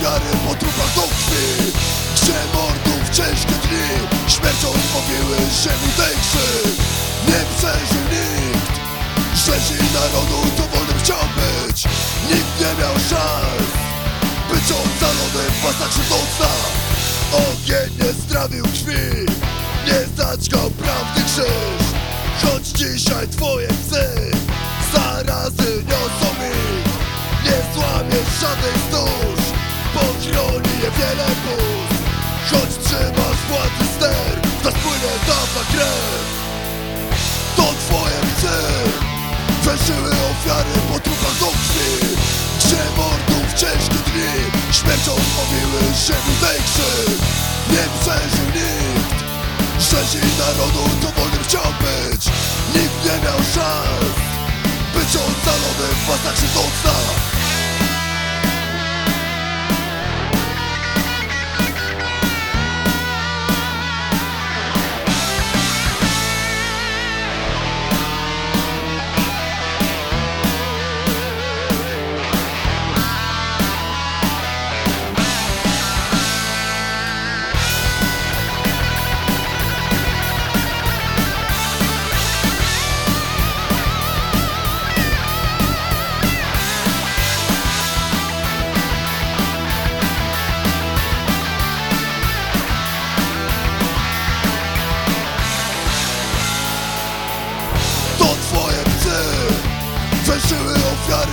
ofiary po trupach do krwi. Gdzie mordów ciężkie dni Śmiercią zmowiły ziemi tej krzyk Nie przeżył nikt Rzezi narodu to wolnym chciał być. Nikt nie miał szans Być ocalonym w pasach krzywdząca. Ogień nie strawił krwi Nie zaćgał prawdy krzyż. Choć dzisiaj twoje narodu to wolnym chciał być. Nikt nie miał szans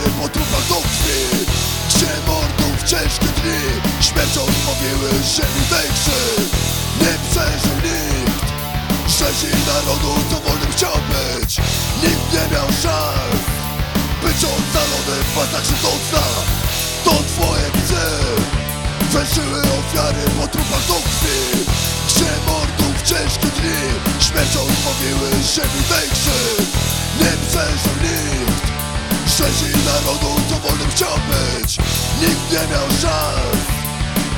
po trupach do krwi Gdzie mordów ciężkie dni Śmiercią zmowiły ziemi tej Nie przeżył nikt Rzezi narodu to wolnym chciał być Nikt nie miał szans Być ocalonym w pasach krzywdząca To twoje psy Węszyły ofiary po trupach do krwi Gdzie mordów ciężkie dni Śmiercią zmowiły ziemi tej Rzezi narodu to wolnym chciał być. Nikt nie miał szans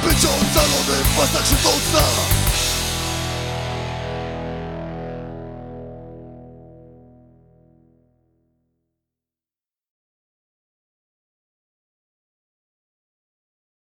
Być ocalonym w krzywdząca